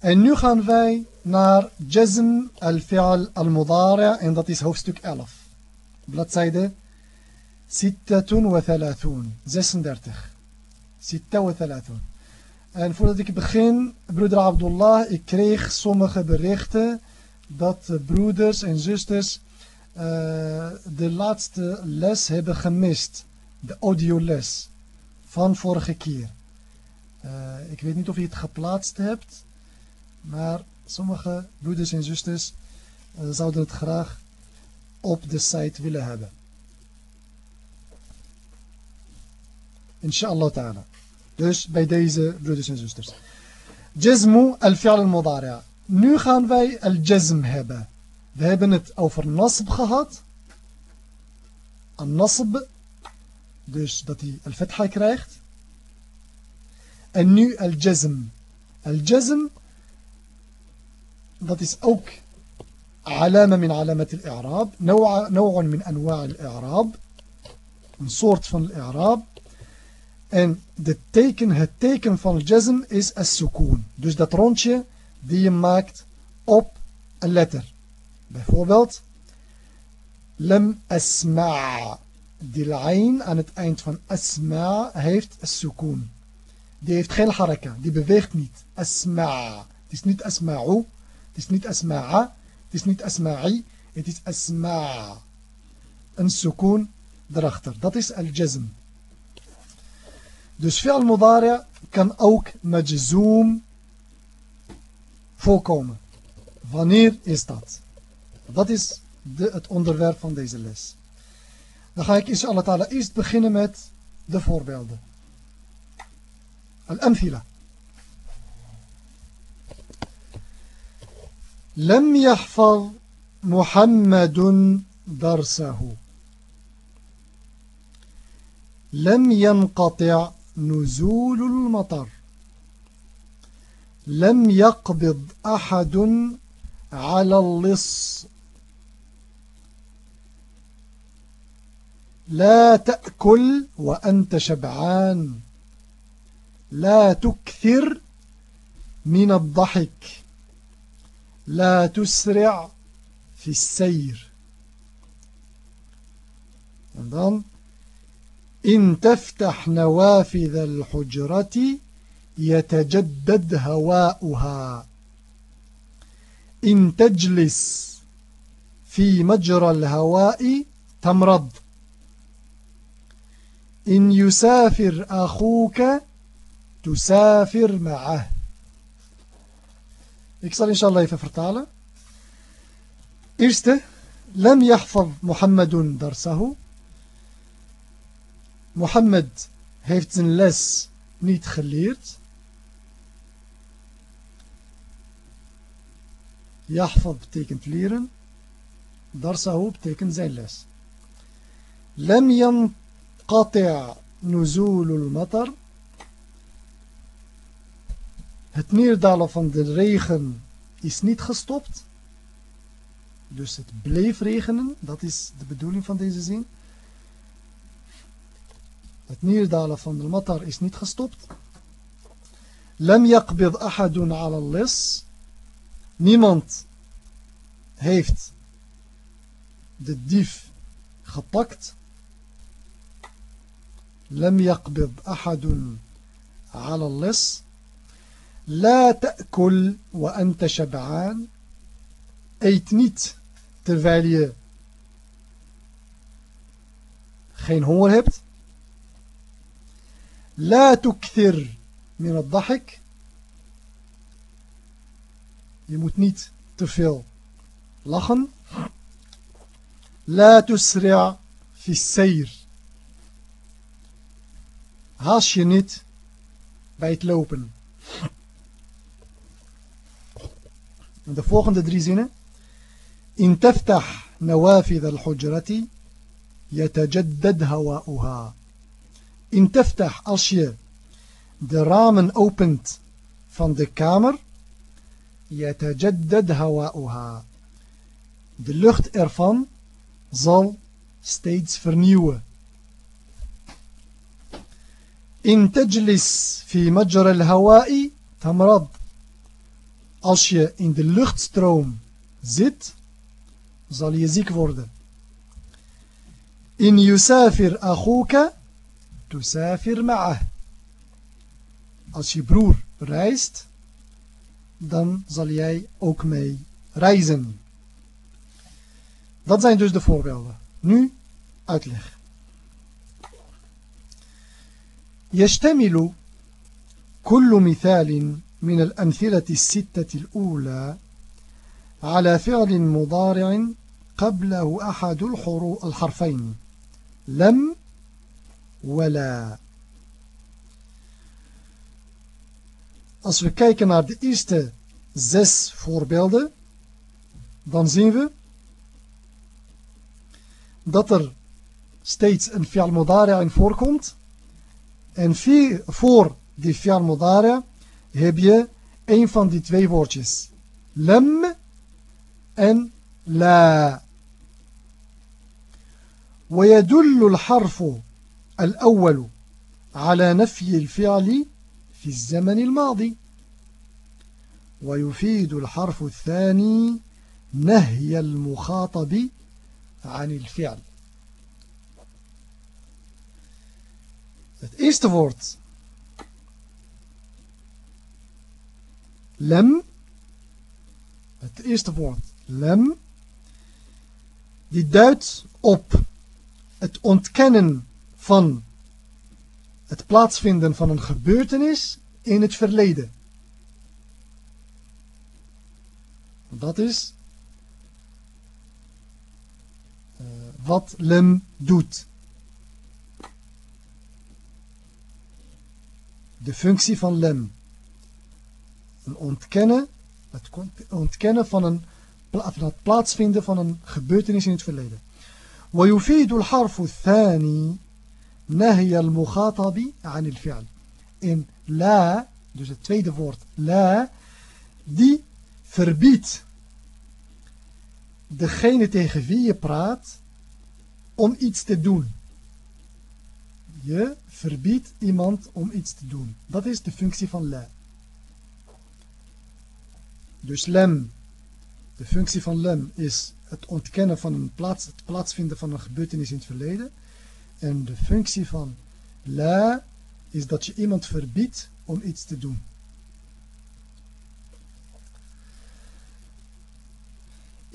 En nu gaan wij naar jazm al-fi'al al-mudari' en dat is hoofdstuk 11. Bladzijde 36. 36. 36. En voordat ik begin, broeder Abdullah, ik kreeg sommige berichten dat broeders en zusters uh, de laatste les hebben gemist. De audioles van vorige keer. Uh, ik weet niet of je het geplaatst hebt, maar sommige broeders en zusters uh, zouden het graag op de site willen hebben. Inshallah ta'ala. Dus bij deze broeders en zusters. Jazmu al-fi'al al-mudari'a. Nu gaan wij al-jazm hebben. We hebben het over nasb gehad. An-nasb. Dus dat hij al-fatha krijgt. En nu al-jazm. Al-jazm. Dat is ook علامة من علامات الإعراب نوع, نوع من أنواع الإعراب een soort van الإعراب En de teken, het teken van jazm is as-sukoon. Dus dat rondje die je maakt op een letter. Bijvoorbeeld, lam asma' Die lijn aan het eind van asma' heeft as-sukoon. Die heeft geen haraka, die beweegt niet. Asma'. Het is niet asma'u, het is niet asma'a, het is niet asma'i, het is asma'. Een sukoon erachter. Dat is al-jazm. Dus fi'al mudari' kan ook majzoom voorkomen. Wanneer is dat? Dat is de, het onderwerp van deze les. Dan ga ik inshallah eerst beginnen met de voorbeelden. Al-amthila. لم يحفظ محمد درسه. لم ينقطع نزول المطر. لم يقبض أحد على اللص. لا تأكل وأنت شبعان. لا تكثر من الضحك. لا تسرع في السير. en إن تفتح نوافذ الحجرة يتجدد هواؤها. إن تجلس في مجرى الهواء تمرض. إن يسافر أخوك تسافر معه. Ik zal inshallah even vertalen. Eerste, لم يحفظ محمد درسه Mohammed heeft zijn les niet geleerd. Yahfad betekent leren. Darsahu betekent zijn les. Lam yanqati' nuzulul matar. Het neerdalen van de regen is niet gestopt. Dus het bleef regenen. Dat is de bedoeling van deze zin. Het neerdalen van de matar is niet gestopt. Lam yaqbid ahadun ala lis. Niemand heeft de dief gepakt. Lam yaqbid ahadun ala lis. La ta'kul wa anta shab'aan. Eet niet terwijl je geen honger hebt. لا تكثر من الضحك je moet niet te veel lachen لا تسرع في السير haast je niet bij het lopen de volgende drie zinnen إن تفتح نوافذ الحجرة يتجدد هواؤها in teftah als je de ramen opent van de kamer yatajaddad hawa'uha de lucht ervan zal steeds vernieuwen in tajlis fi majra al-hawa'i tamrad als je in de luchtstroom zit, zal je ziek worden. In yusafir akhuka, tusafir ma'ah. Als je broer reist, dan zal jij ook mee reizen. Dat zijn dus de voorbeelden. Nu uitleg. يشتمل كل مثال من الأمثلة الستة الأولى على فعل مضارع قبله أحد الحرفين لم ولا Als we kijken naar de eerste zes voorbeelden, dan zien we dat er steeds een fi'al mudari' voorkomt. En voor die fi'al mudari' heb je een van die twee woordjes. Lam en la. ويدل الحرف الأول على نفي الفعل في الزمن الماضي ويفيد الحرف الثاني نهي المخاطب عن الفعل Het eerste woord lem het eerste woord lem die duidt op het ontkennen van het plaatsvinden van een gebeurtenis in het verleden. Dat is uh, wat lem doet. De functie van lem Een ontkennen, het ontkennen van, een, van het plaatsvinden van een gebeurtenis in het verleden. ويفيد الحرف الثاني نهي المخاطب عن الفعل in la dus het tweede woord la die verbiedt degene tegen wie je praat om iets te doen je verbiedt iemand om iets te doen dat is de functie van la dus lem de functie van lem is het ontkennen van een plaats, het plaatsvinden van een gebeurtenis in het verleden. En de functie van la is dat je iemand verbiedt om iets te doen.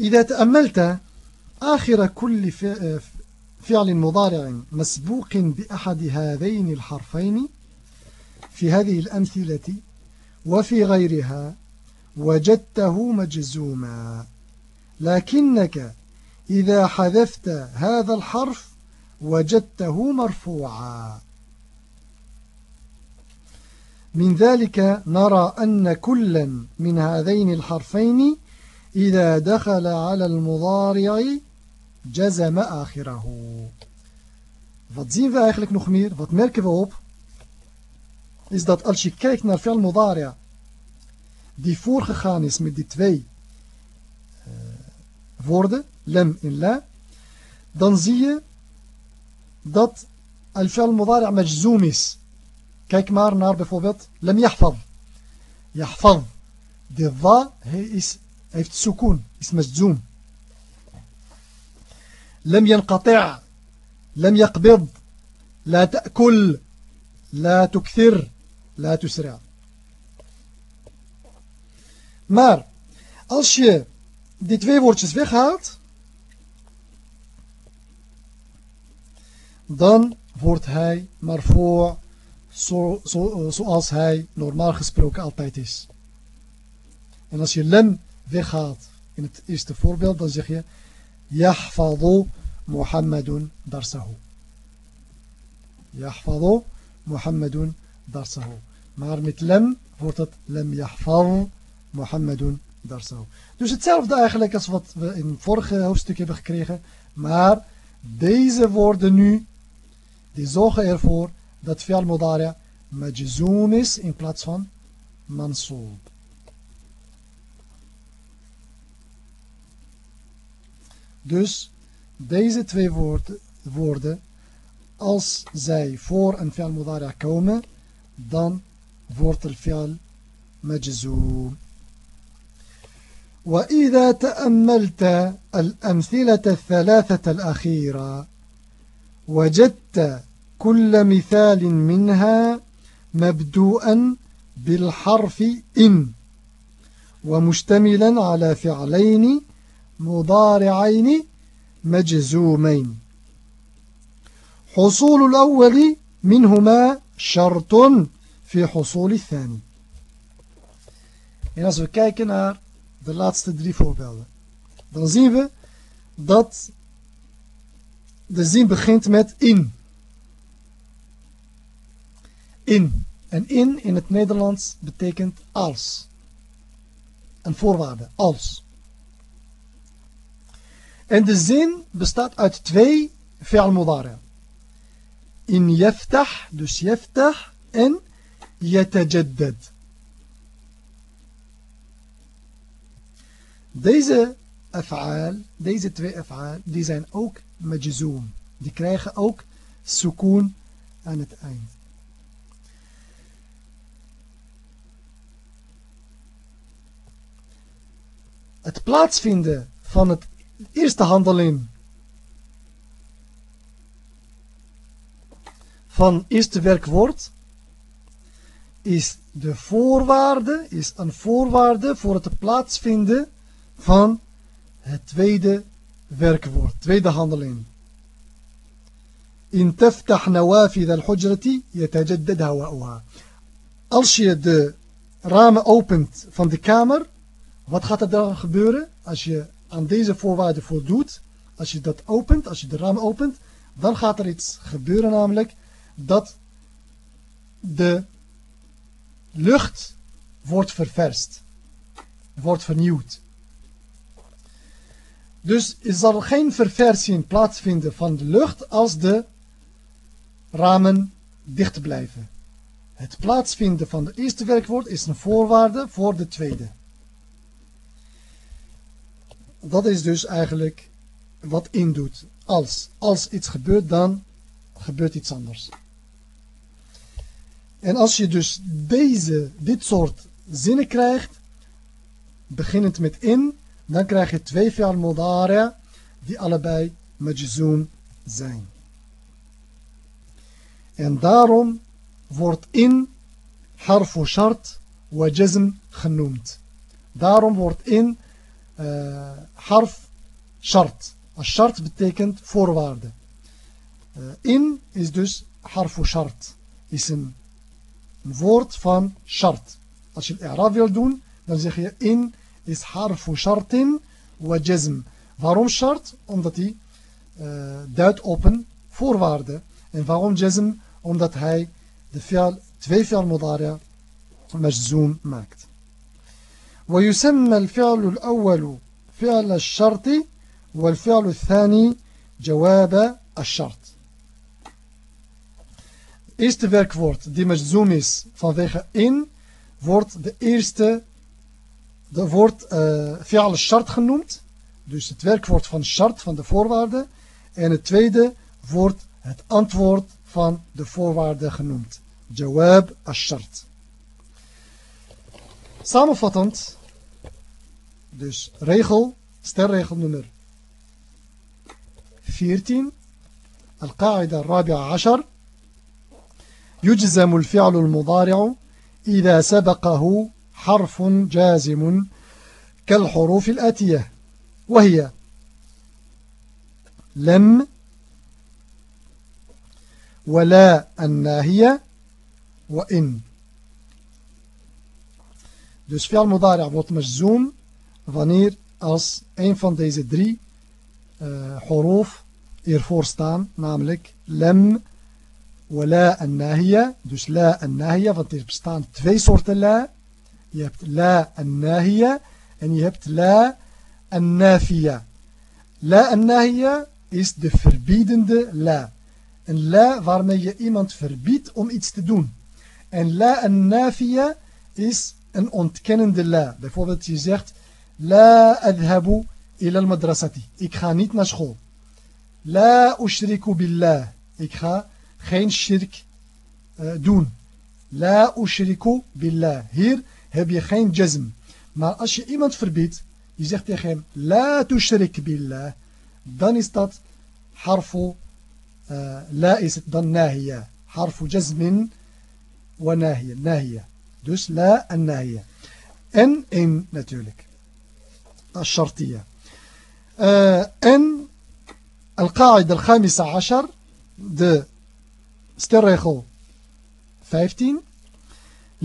إذا تأملت آخر كل فعل مضارع مسبوق بأحد هذين الحرفين في هذه الأمثلة وفي غيرها وجدته مجزوما لكنك إذا حذفت هذا الحرف وجدته مرفوعا من ذلك نرى أن كلا من هذين الحرفين إذا دخل على المضارع جزم آخره Wat zien we eigenlijk nog meer? Wat merken we op? Is dat als je kijkt naar fi'al mudaria die voorgegaan is met die twee woorden, lem en la, dan zie je dat al-fi'al mudari' majzoom is. Kijk maar naar bijvoorbeeld lem yahfad. Yahfad. De wa is, heeft sukoon, is majzoom. لم ينقطع لم يقبض لا تأكل لا تكثر لا تسرع maar als je die twee woordjes weghaalt, dan wordt hij maar voor zo, zoals hij normaal gesproken altijd is. En als je lem weghaalt in het eerste voorbeeld, dan zeg je Yahfadu Muhammadun darsahu. Yahfadu Muhammadun darsahu. Maar met lem wordt het lem yahfad Muhammadun darsahu. Dus hetzelfde eigenlijk als wat we in het vorige hoofdstuk hebben gekregen. Maar deze woorden nu, die zorgen ervoor dat fi'al mudari' majzoom is in plaats van mansoob. Dus deze twee woorden, woorden als zij voor een fi'al mudari' komen, dan wordt er fi'al majzoom. وإذا تأملت الأمثلة الثلاثة الأخيرة وجدت كل مثال منها مبدوءا بالحرف إن ومشتملا على فعلين مضارعين مجزومين. حصول الأول منهما شرط في حصول الثاني. En als we de laatste drie voorbeelden, dan zien we dat de zin begint met in. In. En in in het Nederlands betekent als. Een voorwaarde, als. En de zin bestaat uit twee fi'al. In yaftah, dus yaftah, en yatajaddad. Deze af'aal, deze twee af'aal, die zijn ook majzoom. Die krijgen ook sukoon aan het eind. Het plaatsvinden van het eerste handeling van eerste werkwoord is de voorwaarde, is een voorwaarde voor het plaatsvinden van het tweede werkwoord, tweede handeling. In taftah nawafid al-hujrati yatajaddad hawa'uha. Als je de ramen opent van de kamer, wat gaat er dan gebeuren? Als je aan deze voorwaarden voldoet, als je dat opent, als je de ramen opent, dan gaat er iets gebeuren namelijk dat de lucht wordt ververst, wordt vernieuwd. Dus er zal geen verversing plaatsvinden van de lucht als de ramen dicht blijven. Het plaatsvinden van het eerste werkwoord is een voorwaarde voor de tweede. Dat is dus eigenlijk wat indoet. Als, als iets gebeurt, dan gebeurt iets anders. En als je dus deze, dit soort zinnen krijgt, beginnend met in, dan krijg je twee fi'al mudari' die allebei majzoom zijn. En daarom wordt in harfu shart wa genoemd. Daarom wordt in uh, harf shart. Als shart betekent voorwaarde. Uh, in is dus harfu shart. Is een, woord van shart. Als je het i'raab wil doen, dan zeg je in is harfu shartin wa jazm. Waarom shart? Omdat hij uh, duidt op een voorwaarde. En waarom jazm? Omdat hij de fi'al, twee fi'al mudari' majzoom maakt. ويسمى الفعل الأول فعل الشرط والفعل الثاني جواب الشرط eerste werkwoord die majzoom is vanwege in wordt de eerste de wordt uh, fi'al shart genoemd. Dus het werkwoord van shart, van de voorwaarde. En het tweede wordt het antwoord van de voorwaarde genoemd. Jawab ash-shart. Samenvattend. Dus regel, sterregel nummer 14. القاعدة الرابعة عشر يجزم الفعل المضارع إذا سبقه حرف جازم كالحروف الآتية وهي لن ولا الناهية وإن. دوس في المضارع بوت مجزوم ظنير أص أين فان ديزي دري حروف إرفور ستان ناملك لم ولا الناهية دوس لا الناهية فانتير بستان تفي صورة الله Je hebt la en nahiya en je hebt la en nafiya. La is de verbiedende la. Een la waarmee je iemand verbiedt om iets te doen. En la nafiya is een ontkennende la. Bijvoorbeeld je zegt La adhabu ila al-madrasati. Ik ga niet naar school. La ushriku billah. Ik ga geen shirk uh, doen. La ushriku billah. Hier heb je geen jazm. Maar als je iemand verbiedt, je zegt tegen hem, la tushrik billah, dan is dat harfu, uh, la is het dan nahiya. Harfu jazmin wa nahiya, nahiya. Dus la en nahiya. En in natuurlijk. الشرطية uh, en القاعدة الخامسة عشر de sterregel 15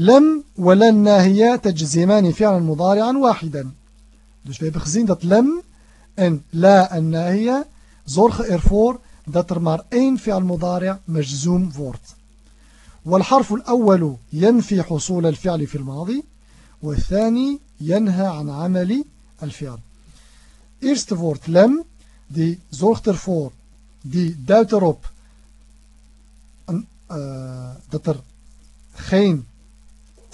لم ولن ناهية تجزمان فعلا مضارعا واحدا Dus we hebben gezien dat lem en la en nahia zorgen ervoor dat er maar één fi'al mudari' majzoom wordt. والحرف الأول ينفي حصول الفعل في الماضي والثاني ينهى عن عمل الفعل. Eerste woord lem, die zorgt ervoor, die duidt erop uh, dat er geen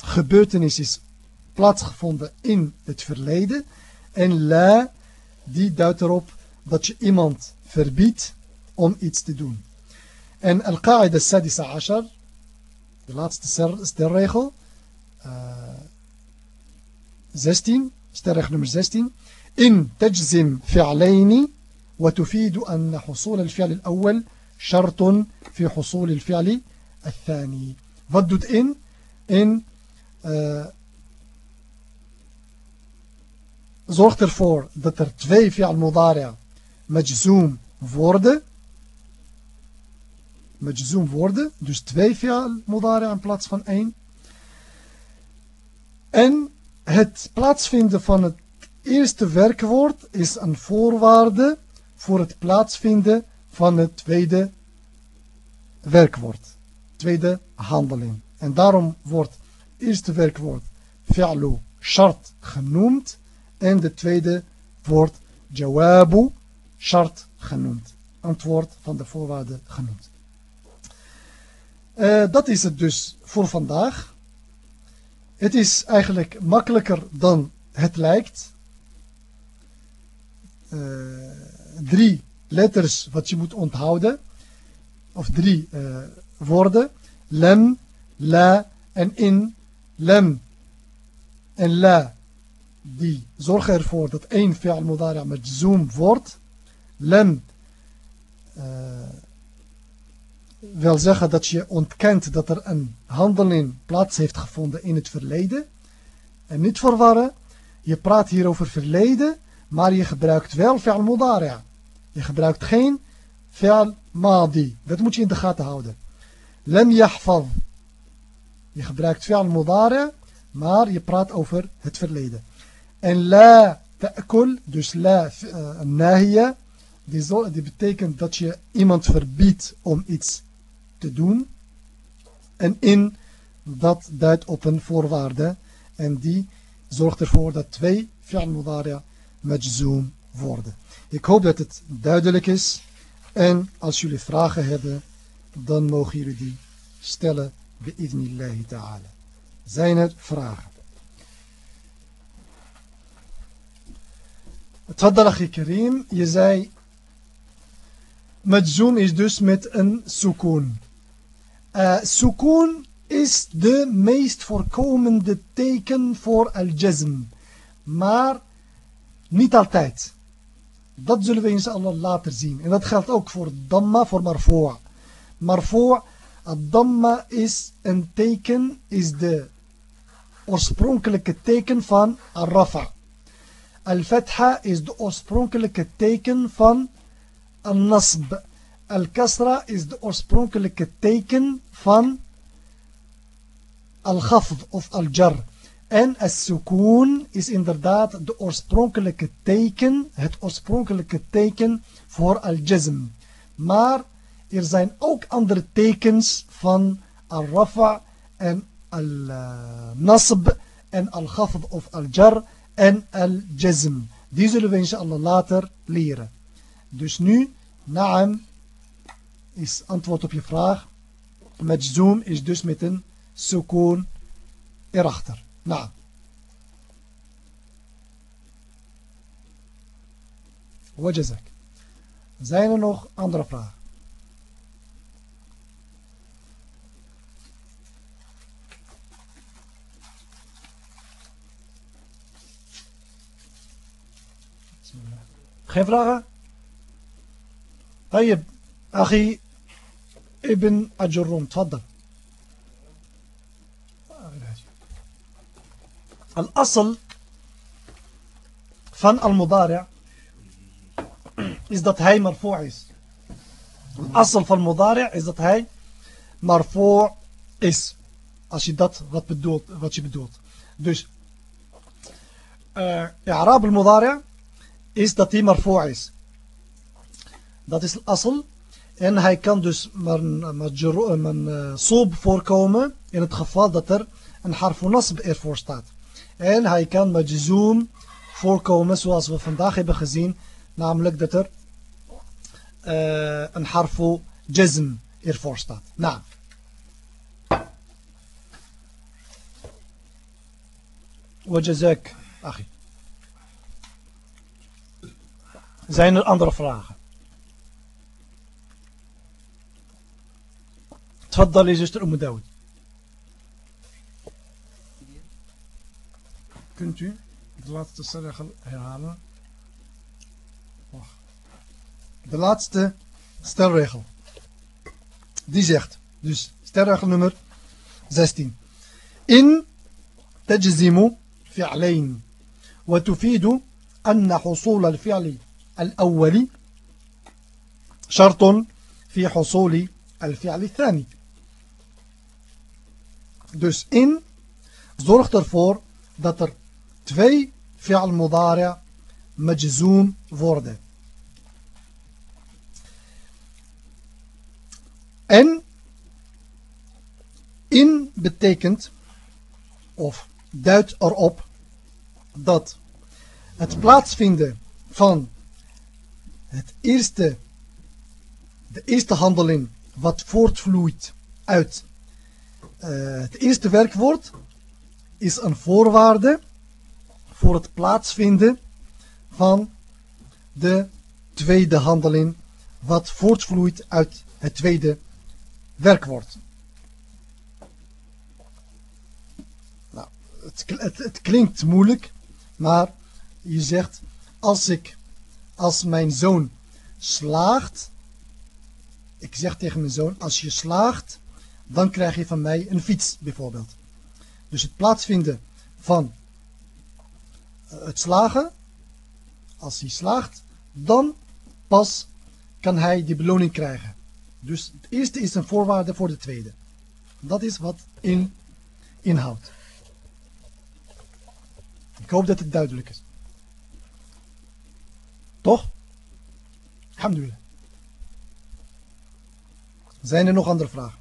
gebeurtenis is plaatsgevonden in het verleden. En la, die duidt erop dat je iemand verbiedt om iets te doen. En al-qa'ida sadisa ashar, de laatste sterregel, eh, uh, 16, sterregel nummer 16. In tajzim fi'alaini wa tufidu anna husul al-fi'al al-awwal shartun fi husul al-fi'al al-thani. Wat doet in? In uh, zorgt ervoor dat er twee fi'al mudari' majzoom worden. Majzoom worden. Dus twee fi'al mudari' in plaats van één. En het plaatsvinden van het eerste werkwoord is een voorwaarde voor het plaatsvinden van het tweede werkwoord. Tweede handeling. En daarom wordt eerste werkwoord fi'lu shart genoemd. En de tweede wordt jawabu shart genoemd. Antwoord van de voorwaarden genoemd. Uh, dat is het dus voor vandaag. Het is eigenlijk makkelijker dan het lijkt. Uh, drie letters wat je moet onthouden. Of drie uh, woorden. Lem, la en in. Lem en la die zorgen ervoor dat één fi'al mudari' majzoom wordt. Lem uh, wil zeggen dat je ontkent dat er een handeling plaats heeft gevonden in het verleden. En niet verwarren, je praat hier over verleden, maar je gebruikt wel fi'al mudari'. Je gebruikt geen fi'al madi. Dat moet je in de gaten houden. Lem yahfaz. Je gebruikt fi'al mudari', maar je praat over het verleden. En la ta'kul, dus la uh, nahia, die, betekent dat je iemand verbiedt om iets te doen. En in, dat duidt op een voorwaarde. En die zorgt ervoor dat twee fi'al mudari'a majzoom worden. Ik hoop dat het duidelijk is. En als jullie vragen hebben, dan mogen jullie die stellen. Bi'idnillahi ta'ala. Zijn er vragen? Tfaddal Karim, je zei Majzoom is dus met een sukoon. Uh, sukoon is de meest voorkomende teken voor al-jazm. Maar niet altijd. Dat zullen we inshallah later zien. En dat geldt ook voor damma, voor marfoa. Marfoa, damma is een teken, is de oorspronkelijke teken van al-rafa. Al-Fatha is de oorspronkelijke teken van Al-Nasb. Al-Kasra is de oorspronkelijke teken van Al-Ghafd of Al-Jar. En As-Sukoon is inderdaad de oorspronkelijke teken, het oorspronkelijke teken voor Al-Jazm. Maar er zijn ook andere tekens van Al-Rafa en Al-Nasb en Al-Ghafd of Al-Jar en al-jazm. Die zullen we inshallah later leren. Dus nu, naam is antwoord op je vraag. Majzoom is dus met een sukoon erachter. Naam. Wajazak. Zijn er nog andere vragen? Geen vragen? طيب أخي ابن أجرون تفضل الأصل van المضارع is dat hij marfu' is. الأصل van المضارع is dat hij marfu' is. Als je dat wat, bedoelt, wat je bedoelt. Dus uh, Arab al-Mudari' is dat hij marfu' is. Dat is het asl. En hij kan dus maar een uh, sob voorkomen in het geval dat er een harfu nasb ervoor staat. En hij kan majzoom voorkomen zoals we vandaag hebben gezien. Namelijk dat er uh, een harfu jazm ervoor staat. Nou. وجزاك أخي Zijn er andere vragen? تفضلي zuster Umm. Kunt u de laatste stelregel herhalen? De laatste stelregel. Die zegt, dus stelregel nummer 16. In تجزم فعلين وتفيد أن حصول الفعل الأول شرط في حصول الفعل الثاني Dus in zorgt ervoor dat er twee fi'al mudari' majzoom worden. En in betekent of duidt erop dat het plaatsvinden van het eerste, de eerste handeling wat voortvloeit uit uh, het eerste werkwoord is een voorwaarde voor het plaatsvinden van de tweede handeling wat voortvloeit uit het tweede werkwoord. Nou, het, het klinkt moeilijk, maar je zegt als ik, als mijn zoon slaagt, ik zeg tegen mijn zoon, als je slaagt, dan krijg je van mij een fiets bijvoorbeeld. Dus het plaatsvinden van eh, het slagen, als hij slaagt, dan pas kan hij die beloning krijgen. Dus het eerste is een voorwaarde voor de tweede. Dat is wat in inhoudt. Ik hoop dat het duidelijk is. Toch? Alhamdulillah. Zijn er nog andere vragen?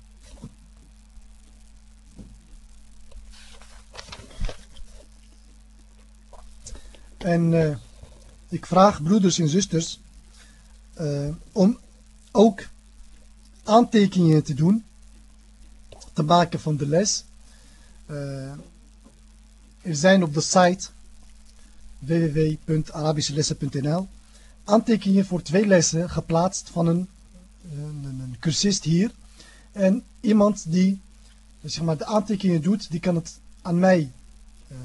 En uh, ik vraag broeders en zusters uh, om ook aantekeningen te doen, te maken van de les. Uh, er zijn op de site www.arabischelessen.nl aantekeningen voor twee lessen geplaatst van een, een, een cursist hier. En iemand die zeg maar, de aantekeningen doet, die kan het aan mij uh,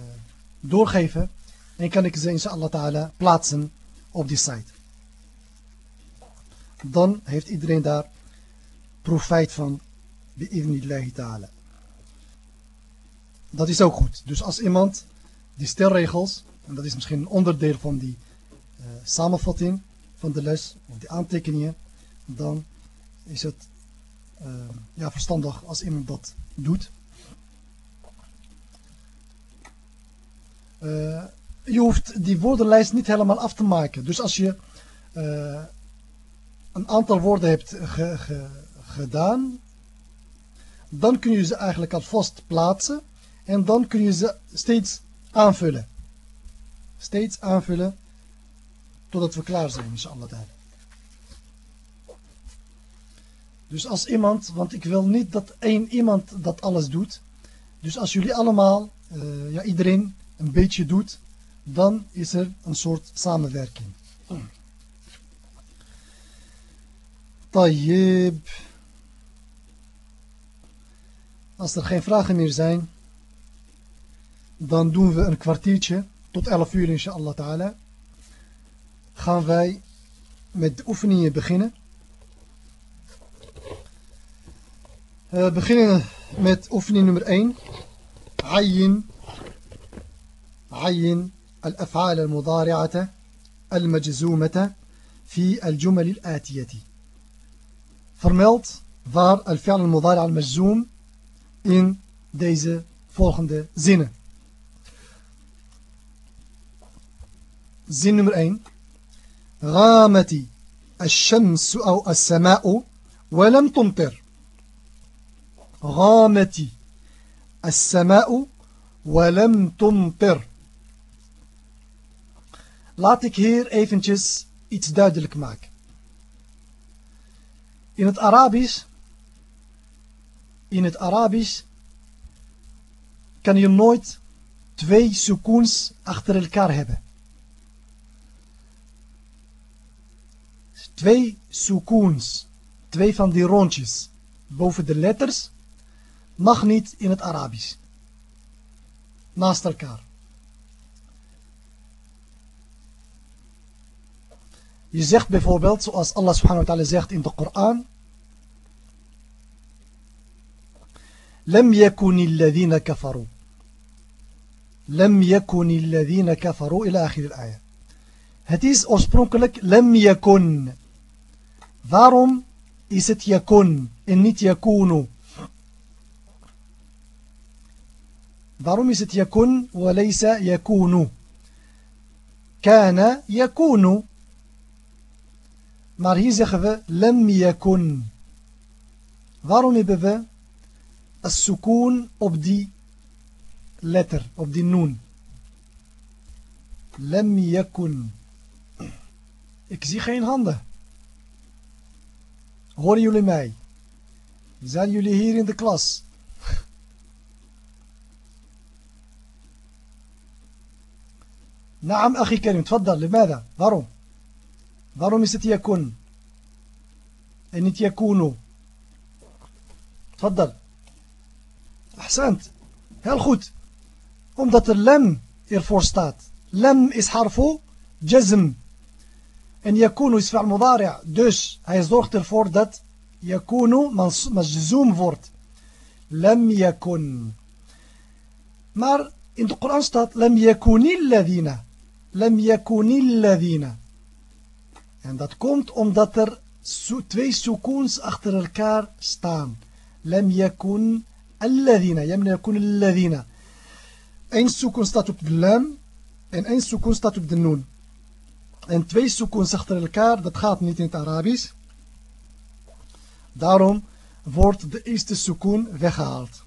doorgeven. En kan ik ze inshallah ta'ala plaatsen op die site. Dan heeft iedereen daar profijt van bi'idnillahi ta'ala. Dat is ook goed. Dus als iemand die stelregels, en dat is misschien een onderdeel van die uh, samenvatting van de les, of die aantekeningen, dan is het uh, ja, verstandig als iemand dat doet. Uh, je hoeft die woordenlijst niet helemaal af te maken. Dus als je een aantal woorden hebt ge, ge, gedaan, dan kun je ze eigenlijk alvast plaatsen en dan kun je ze steeds aanvullen. Steeds aanvullen totdat we klaar zijn, inshallah. Dus als iemand, want ik wil niet dat één iemand dat alles doet. Dus als jullie allemaal, uh, ja iedereen een beetje doet, dan is er een soort samenwerking. Tayyib. Als er geen vragen meer zijn, dan doen we een kwartiertje tot 11 uur inshallah ta'ala. Gaan wij met de oefeningen beginnen. We beginnen met oefening nummer 1. عين عين الأفعال المضارعة المجزومة في الجمل الآتية vermeld waar الفعل المضارع المجزوم in deze volgende zinnen. Zin nummer 1. غامت الشمس أو السماء ولم تمطر غامت السماء ولم تمطر Laat ik hier eventjes iets duidelijk maken. In het Arabisch, in het Arabisch kan je nooit twee sukoons achter elkaar hebben. Twee sukoons, twee van die rondjes boven de letters, mag niet in het Arabisch. Naast elkaar. Je zegt bijvoorbeeld, zoals Allah subhanahu wa ta'ala zegt in de Koran. لم يكن الذين كفروا لم يكن الذين كفروا إلى آخر الآية Het is oorspronkelijk لم يكن Waarom is het yakun en niet yakunu? Waarom is het yakun وليس yakunu? كان yakunu Maar hier zeggen we lam yakun. Waarom hebben we as sukoon op die letter, op die noon? Lam yakun. Ik zie geen handen. Horen jullie mij? Zijn jullie hier in de klas? نعم أخي كريم تفضل لماذا؟ waarom? Waarom is het yakun? En niet yakunu? Tfaddal. Ahsant. Heel goed. Omdat er lem ervoor staat. Lem is harfu jazm. En yakunu is fi'al mudari' Dus hij zorgt ervoor dat yakunu majzoom wordt. Lem yakun. Maar in de Koran staat lem yakunil ladina. Lem yakunil ladina. En dat komt omdat er twee sukoons achter elkaar staan. Lam yakun alladhina. Lam yakun alladhina. Eén sukoon staat op de lam en één sukoon staat op de noon. En twee sukoons achter elkaar, dat gaat niet in het Arabisch. Daarom wordt de eerste sukoon weggehaald.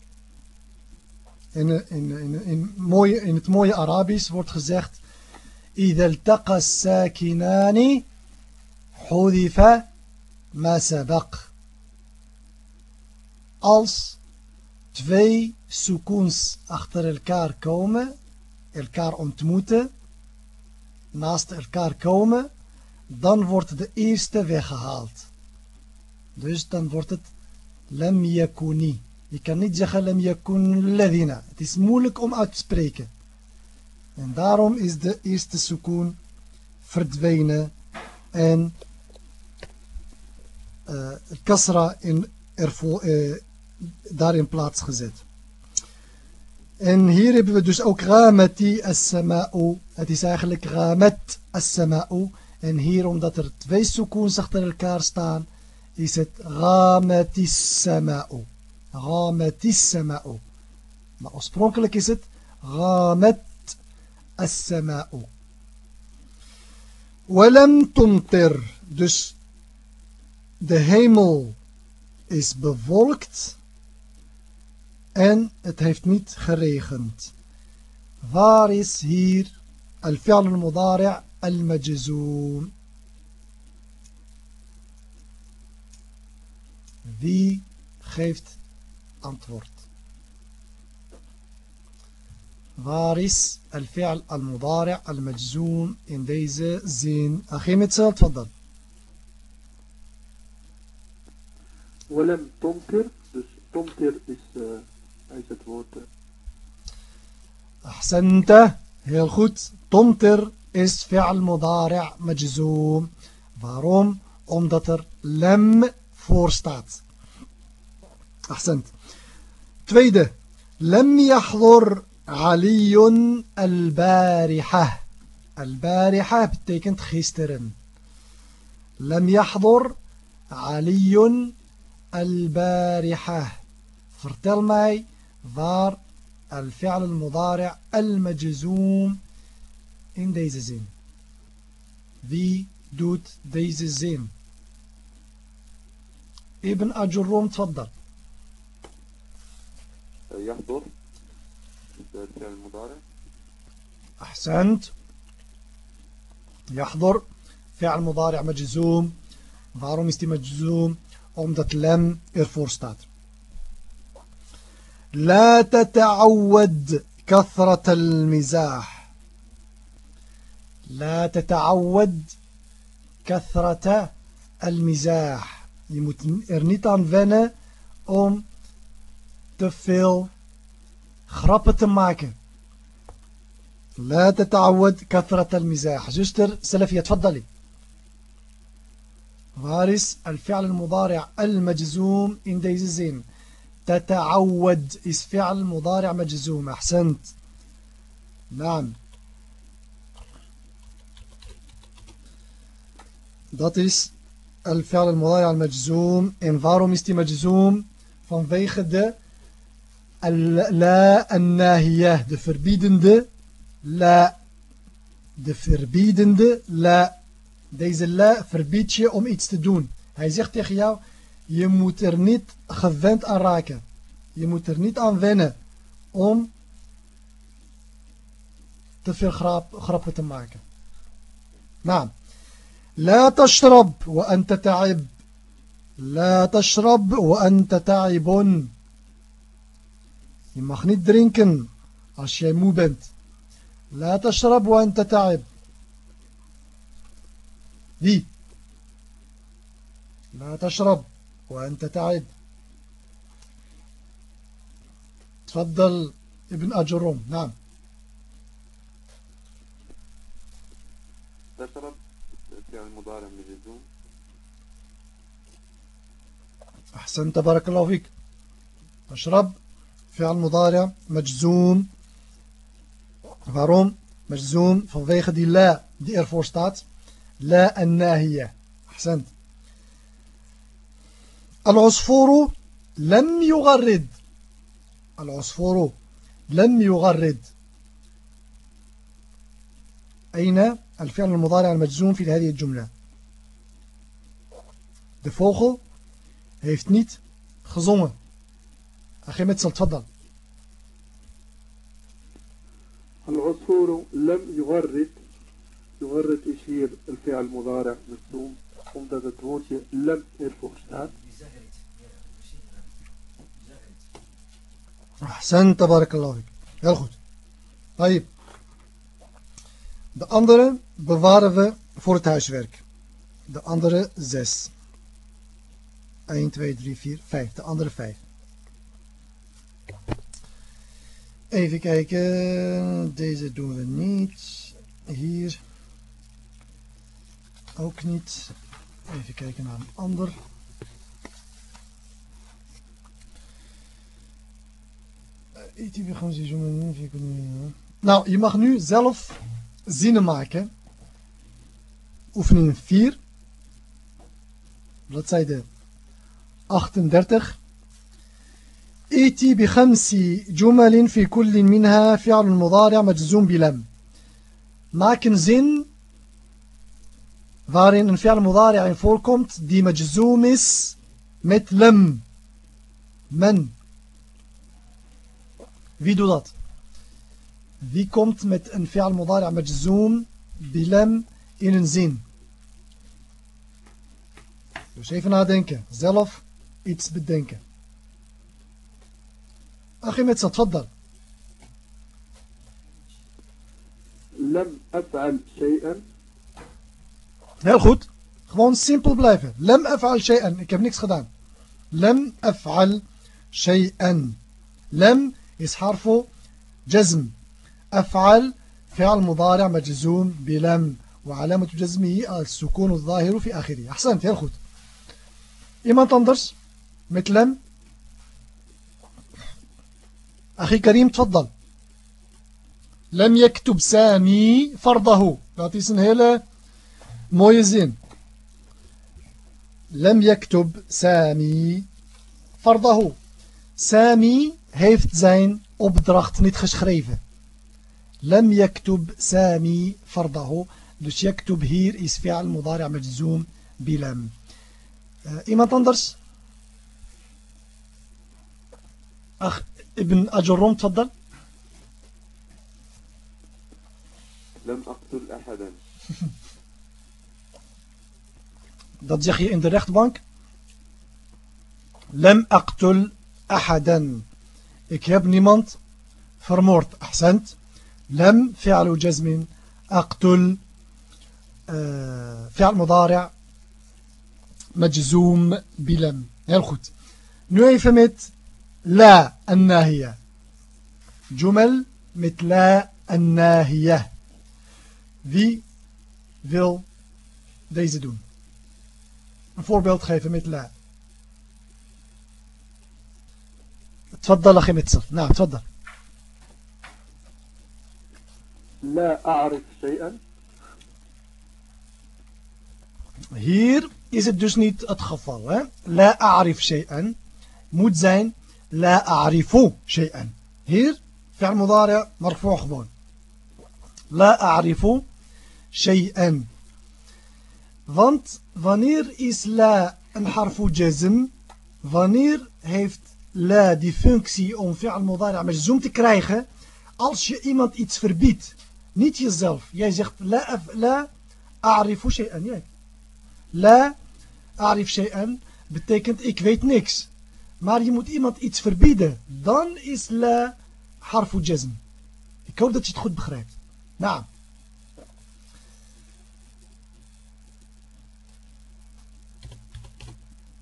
In, in, in, in, mooie, in het mooie Arabisch wordt gezegd إذا التقى الساكنان حذف ما سبق als twee sukoons achter elkaar komen, elkaar ontmoeten, naast elkaar komen, dan wordt de eerste weggehaald. Dus dan wordt het lam yakuni. Je kan niet zeggen lam yakun ladina. Het is moeilijk om uit te spreken. En daarom is de eerste sukoon verdwenen en uh, kasra in ervoor, uh, daarin plaats gezet. En hier hebben we dus ook ramati as-sama'u. Het is eigenlijk ramat as-sama'u. En hier, omdat er twee sukoons achter elkaar staan, is het ramati as-sama'u. Ramati as-sama'u. Maar oorspronkelijk is het ramat as-sama'u. Walam tumtir. Dus de hemel is bewolkt. En het heeft niet geregend. Waar is hier al-fi'al al-mudari' al-majzoom? Wie geeft antwoord? Waar is al-fi'al al-mudari' al-majzoom in deze zin? Het zelf, tfaddal. ولم تمطر dus tomtir is, uh, het woord. Ahsanta, heel goed. Tomtir is fi'al mudari' majzoom. Waarom? Omdat er lem voor staat. Ahsend. Tweede. لم يحضر علي البارحة البارحة betekent gisteren لم يحضر علي البارحة vertel mij waar الفعل المضارع المجزوم in deze zin wie doet deze zin ابن أجروم تفضل. يحضر. الفعل المضارع. أحسنت. يحضر. فعل مضارع مجزوم. waarom is die مجزوم. omdat lem ervoor staat لا تتعود كثرة المزاح. لا تتعود كثرة المزاح. Je moet er niet aan wennen om te veel grappen te maken لا تتعود كثرة المزاح. جستر سلفية تفضلي. وارس الفعل المضارع المجزوم in deze zin تتعود is فعل مضارع مجزوم أحسنت نعم dat is الفعل المضارع المجزوم en waarom is die مجزوم vanwege de la الناهية de verbiedende la de verbiedende la deze la verbiedt je om iets te doen hij zegt tegen jou je moet er niet gewend aan raken je moet er niet aan wennen om te veel grap, grappen te maken nou لا تشرب وأنت تعب لا تشرب وأنت تعب Je mag niet drinken als jij moe bent. لا تشرب وأنت تعب. Wie? لا تشرب وأنت تعب. تفضل ابن أجروم نعم. تشرب فعل مضارع مجزوم. أحسنت. بارك الله فيك. تشرب فعل مضارع مجزوم. waarom مجزوم. vanwege die la die ervoor staat لا الناهية. أحسنت. العصفور لم يغرد. العصفور لم يغرد. أين الفعل المضارع المجزوم في هذه الجملة؟ De vogel heeft niet gezongen أخي متسل تفضل. العصفور لم يغرد. يغرد is hier الفعل مضارع مجزوم omdat het woordje lem ervoor staat Centerbarken geloof ik. Heel goed. Tayyip. De andere bewaren we voor het huiswerk. De andere zes. 1, 2, 3, 4, 5. De andere 5. Even kijken. Deze doen we niet. Hier. Ook niet. Even kijken naar een ander. Nou, je mag nu zelf zinnen maken. Oefening 4. Bladzijde 38. ائتي بخمس جمل في كل منها فعل مضارع مجزوم بلم waarin een fi'al mudari' in voorkomt die majzoom is met lem men wie doet dat wie komt met een fi'al mudari' majzoom bilem in een zin dus even nadenken zelf iets bedenken أخي متسا تفضل لم أفعل شيئا Heel goed. Gewoon simpel blijven. Lem af'al shay'an. Ik heb niks gedaan. Lem af'al shay'an. Lem is harfu jazm. Af'al فعل مضارع مجزوم بلم وعلامة جزمه السكون الظاهر في آخره. أحسنت heel goed iemand anders lem أخي كريم تفضل. لم يكتب سامي فرضه. dat is een hele لم يكتب سامي فرضه. سامي heeft zijn opdracht niet geschreven لم يكتب سامي فرضه dus يكتب hier is فعل مضارع مجزوم بلم uh, iemand anders أخ ابن أجرم تفضل لم أقتل أحدا Dat zeg je in de rechtbank. Lem aqtul ahadan. Ik heb niemand vermoord. Ahsend. Lem fi'alu jazmin. Aqtul fi'al mudari' majzoom bilam. Heel goed. Nu even met la an-nahiya. Jumal met la an-nahiya. Wie wil deze doen? een voorbeeld geven met la. تفضل أخي متصف. نعم تفضل. لا أعرف شيئا. هير is het dus niet het geval hè? لا أعرف شيئا. moet زين لا أعرف شيئا. هير فعل مضارع مرفوع خبون لا أعرف شيئا. Want wanneer is لا een harfu jazm wanneer heeft la die functie om fi'al mudari' majzoom te krijgen? Als je iemand iets verbiedt. Niet jezelf. Jij zegt la, la a'rifu shay'an. Jij. La a'rif shay'an betekent ik weet niks. Maar je moet iemand iets verbieden. Dan is la harfu jazm. Ik hoop dat je het goed begrijpt. Nou.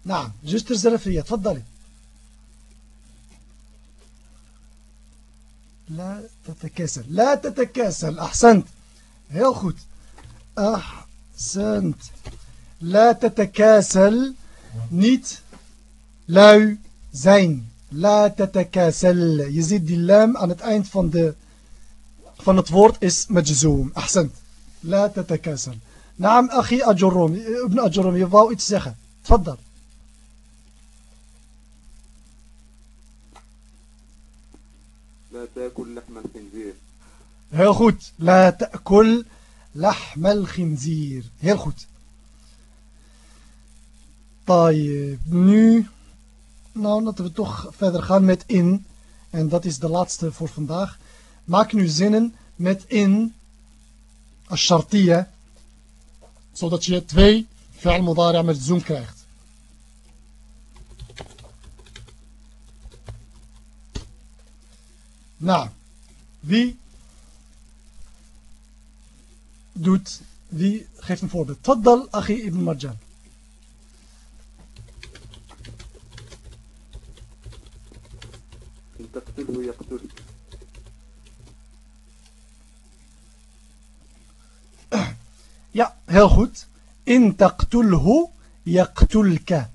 نعم جستر زرفية تفضلي تتكاسل. لا تتكاسل. أحسنت. هيل خوت أحسنت. لا تتكاسل. نيت. لاو. زين. لا تتكاسل. يزيد اللام. عن الايند من د فون اتورد إس مجزوم. أحسنت. لا تتكاسل. نعم أخي اجروم ابن اجروم يبغى يتسخى تفضل. Heel goed. La ta'kul lahmal khinzir. Heel goed. Nu, nou, laten we toch verder gaan met in. En dat is de laatste voor vandaag. Maak nu zinnen met in. Ashartiya. Zodat je twee fi'al mudari' met zoom krijgt. Nou, wie doet, wie geeft een voorbeeld? Taddal Achi ibn Marjan. Ja, heel goed. In taqtulhu yaqtulka.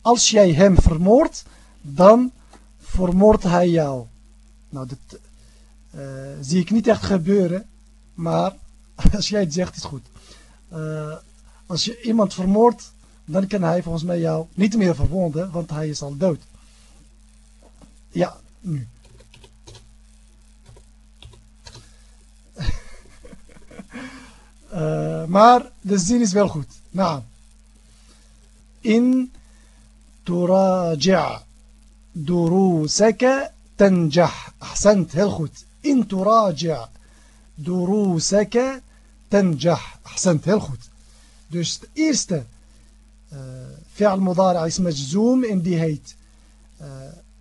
Als jij hem vermoordt, dan vermoordt hij jou. Nou, dat eh, zie ik niet echt gebeuren, maar Als jij het zegt, is goed. Eh, als je iemand vermoordt, dan kan hij volgens mij jou niet meer verwonden, want hij is al dood. Ja, nu. Eh, maar de zin is wel goed. Nou. In turaja durusaka tanjah. Ahsend, heel goed. In turaja durusaka تنجح أحسنت heel goed dus de eerste uh, فعل مضارع is مجزوم en die heet uh,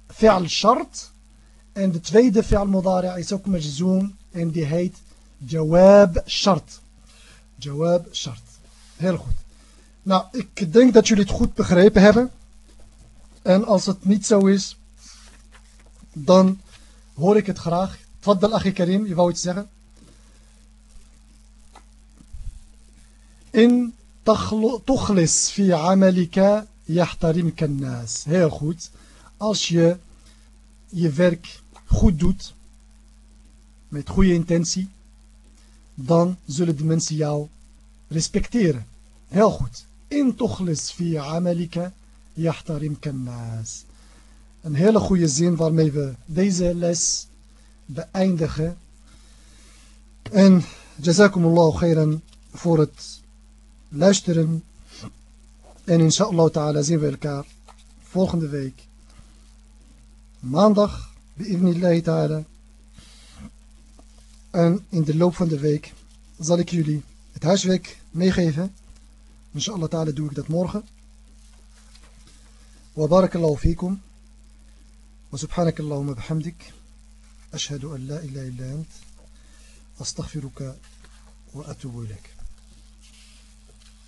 فعل شرط en de tweede فعل مضارع is ook مجزوم en die heet جواب شرط جواب شرط heel goed nou ik denk dat jullie het goed begrepen hebben en als het niet zo is dan hoor ik het graag. Tfaddal, Achie Karim, je wou iets zeggen? In tukhlis fi amalika yahtarimka nas. Heel goed. Als je je werk goed doet, met goede intentie, dan zullen de mensen jou respecteren. Heel goed. In tukhlis fi amalika yahtarimka nas. Een hele goede zin waarmee we deze les beëindigen. En jazakumullahu khairan voor het luisteren. En inshallah ta'ala zien we elkaar volgende week. Maandag, bi'idnillahi ta'ala. En in de loop van de week zal ik jullie het huiswerk meegeven. Inshallah ta'ala doe ik dat morgen. Wa barakallahu fikum. وسبحانك اللهم وبحمدك أشهد أن لا إله إلا أنت أستغفرك وأتوب إليك